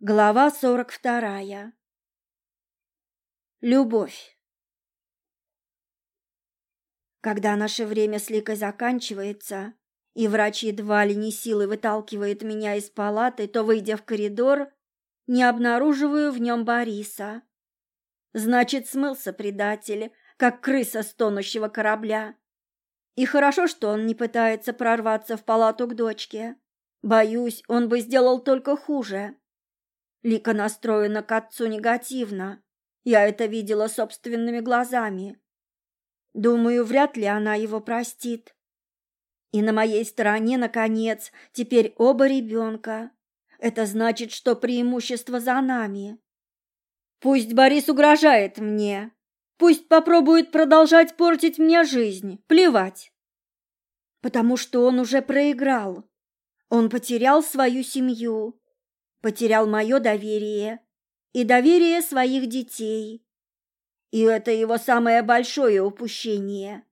Глава сорок вторая. Любовь. Когда наше время с Ликой заканчивается, и врач едва ли не силой выталкивает меня из палаты, то, выйдя в коридор, не обнаруживаю в нем Бориса. Значит, смылся предатель, как крыса с тонущего корабля. И хорошо, что он не пытается прорваться в палату к дочке. Боюсь, он бы сделал только хуже. Лика настроена к отцу негативно. Я это видела собственными глазами. Думаю, вряд ли она его простит. И на моей стороне, наконец, теперь оба ребенка. Это значит, что преимущество за нами. Пусть Борис угрожает мне. Пусть попробует продолжать портить мне жизнь. Плевать. Потому что он уже проиграл. Он потерял свою семью, потерял мое доверие и доверие своих детей. И это его самое большое упущение.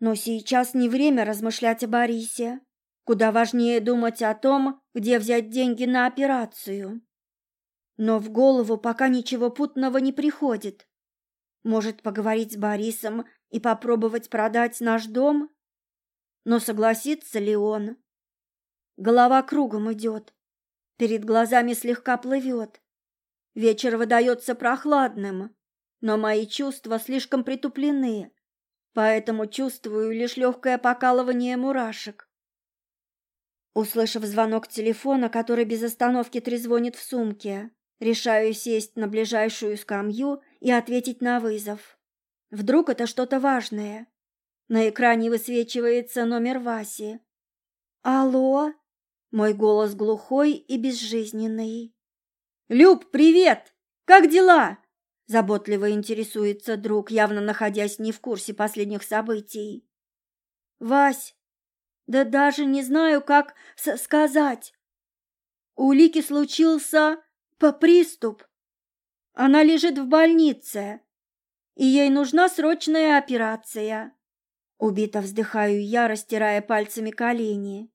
Но сейчас не время размышлять о Борисе. Куда важнее думать о том, где взять деньги на операцию. Но в голову пока ничего путного не приходит. Может, поговорить с Борисом и попробовать продать наш дом? Но согласится ли он? Голова кругом идет. Перед глазами слегка плывет. Вечер выдается прохладным, но мои чувства слишком притуплены, поэтому чувствую лишь легкое покалывание мурашек. Услышав звонок телефона, который без остановки трезвонит в сумке, решаю сесть на ближайшую скамью и ответить на вызов. Вдруг это что-то важное. На экране высвечивается номер Васи. «Алло?» Мой голос глухой и безжизненный. «Люб, привет! Как дела?» Заботливо интересуется друг, явно находясь не в курсе последних событий. «Вась, да даже не знаю, как сказать. У Лики случился по приступ. Она лежит в больнице, и ей нужна срочная операция». Убито вздыхаю я, растирая пальцами колени.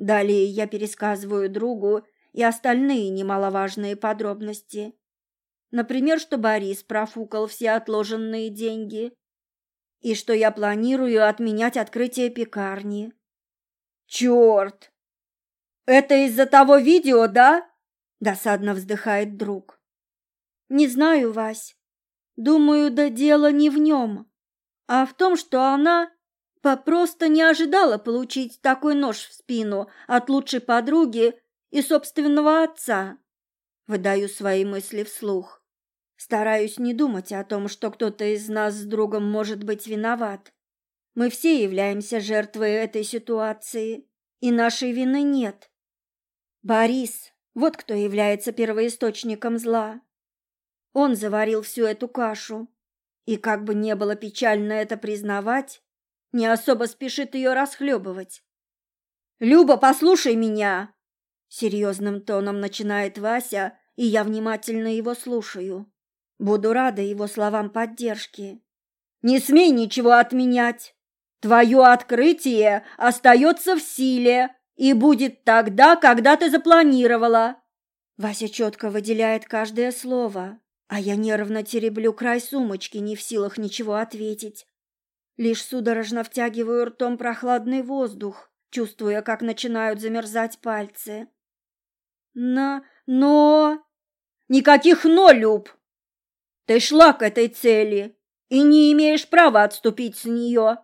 Далее я пересказываю другу и остальные немаловажные подробности. Например, что Борис профукал все отложенные деньги и что я планирую отменять открытие пекарни. Черт! Это из-за того видео, да? Досадно вздыхает друг. Не знаю, Вась. Думаю, да дело не в нем, а в том, что она Просто не ожидала получить такой нож в спину от лучшей подруги и собственного отца. Выдаю свои мысли вслух. Стараюсь не думать о том, что кто-то из нас с другом может быть виноват. Мы все являемся жертвой этой ситуации, и нашей вины нет. Борис, вот кто является первоисточником зла. Он заварил всю эту кашу, и как бы не было печально это признавать, не особо спешит ее расхлебывать. «Люба, послушай меня!» Серьезным тоном начинает Вася, и я внимательно его слушаю. Буду рада его словам поддержки. «Не смей ничего отменять! Твое открытие остается в силе и будет тогда, когда ты запланировала!» Вася четко выделяет каждое слово, а я нервно тереблю край сумочки, не в силах ничего ответить. Лишь судорожно втягиваю ртом прохладный воздух, чувствуя, как начинают замерзать пальцы. На... но... Никаких «но», Люб! Ты шла к этой цели и не имеешь права отступить с нее.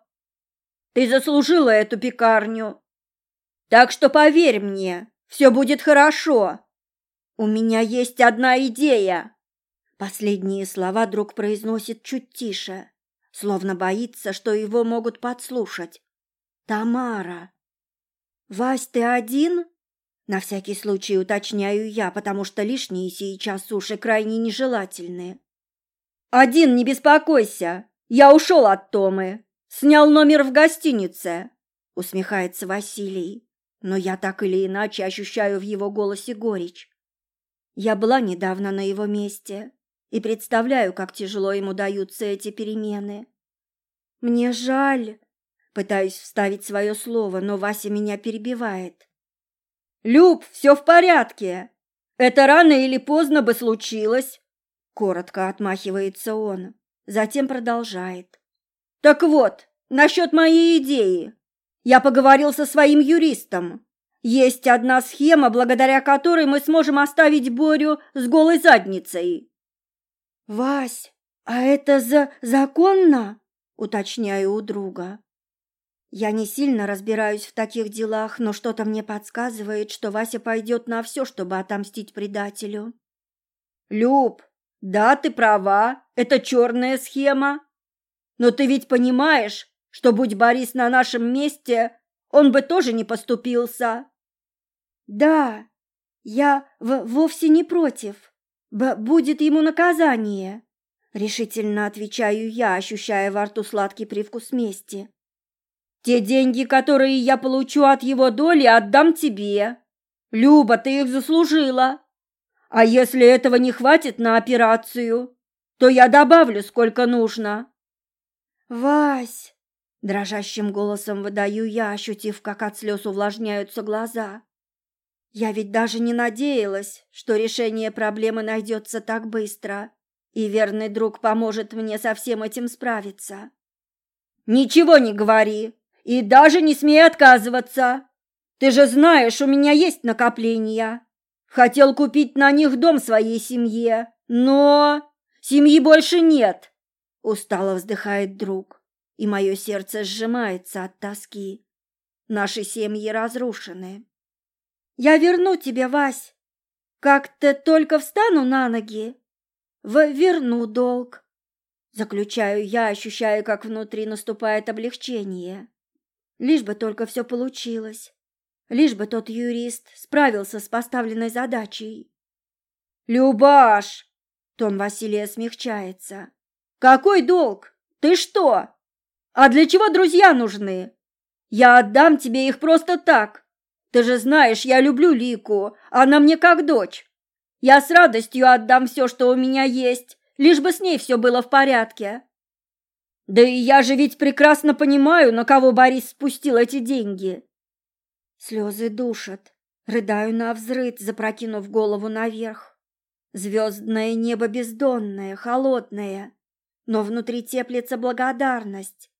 Ты заслужила эту пекарню. Так что поверь мне, все будет хорошо. У меня есть одна идея. Последние слова друг произносит чуть тише словно боится, что его могут подслушать. «Тамара!» «Вась, ты один?» На всякий случай уточняю я, потому что лишние сейчас уши крайне нежелательные. «Один, не беспокойся! Я ушел от Томы! Снял номер в гостинице!» Усмехается Василий, но я так или иначе ощущаю в его голосе горечь. Я была недавно на его месте и представляю, как тяжело ему даются эти перемены. Мне жаль, пытаюсь вставить свое слово, но Вася меня перебивает. Люб, все в порядке. Это рано или поздно бы случилось, коротко отмахивается он, затем продолжает. Так вот, насчет моей идеи. Я поговорил со своим юристом. Есть одна схема, благодаря которой мы сможем оставить Борю с голой задницей. Вась, а это за законно? Уточняю у друга. Я не сильно разбираюсь в таких делах, но что-то мне подсказывает, что Вася пойдет на все, чтобы отомстить предателю. Люб, да, ты права, это черная схема. Но ты ведь понимаешь, что будь Борис на нашем месте, он бы тоже не поступился. Да, я вовсе не против. Будет ему наказание, решительно отвечаю я, ощущая во рту сладкий привкус мести. Те деньги, которые я получу от его доли, отдам тебе. Люба, ты их заслужила. А если этого не хватит на операцию, то я добавлю, сколько нужно. Вась, дрожащим голосом выдаю я, ощутив, как от слез увлажняются глаза. Я ведь даже не надеялась, что решение проблемы найдется так быстро, и верный друг поможет мне со всем этим справиться. Ничего не говори, и даже не смей отказываться. Ты же знаешь, у меня есть накопления. Хотел купить на них дом своей семье, но семьи больше нет. Устало вздыхает друг, и мое сердце сжимается от тоски. Наши семьи разрушены. Я верну тебе, Вась. Как-то только встану на ноги, в верну долг. Заключаю я, ощущая, как внутри наступает облегчение. Лишь бы только все получилось. Лишь бы тот юрист справился с поставленной задачей. «Любаш!» — тон Василия смягчается. «Какой долг? Ты что? А для чего друзья нужны? Я отдам тебе их просто так. Ты же знаешь, я люблю Лику, она мне как дочь. Я с радостью отдам все, что у меня есть, лишь бы с ней все было в порядке. Да и я же ведь прекрасно понимаю, на кого Борис спустил эти деньги. Слезы душат, рыдаю на взрыд, запрокинув голову наверх. Звездное небо бездонное, холодное, но внутри теплится благодарность.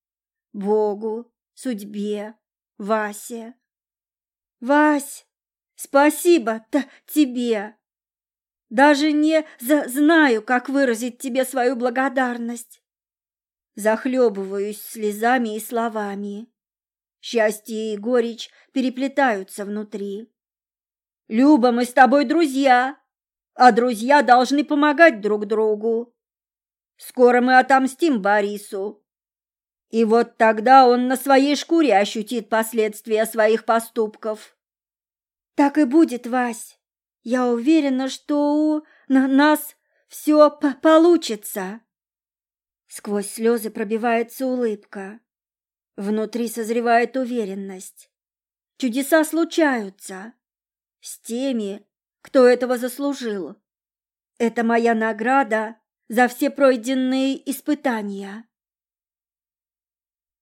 Богу, судьбе, Васе. Вась, спасибо-то тебе. Даже не знаю, как выразить тебе свою благодарность захлебываюсь слезами и словами. Счастье и горечь переплетаются внутри. Люба, мы с тобой друзья, а друзья должны помогать друг другу. Скоро мы отомстим Борису. И вот тогда он на своей шкуре ощутит последствия своих поступков. Так и будет, Вась. Я уверена, что у нас все получится. Сквозь слезы пробивается улыбка. Внутри созревает уверенность. Чудеса случаются с теми, кто этого заслужил. Это моя награда за все пройденные испытания.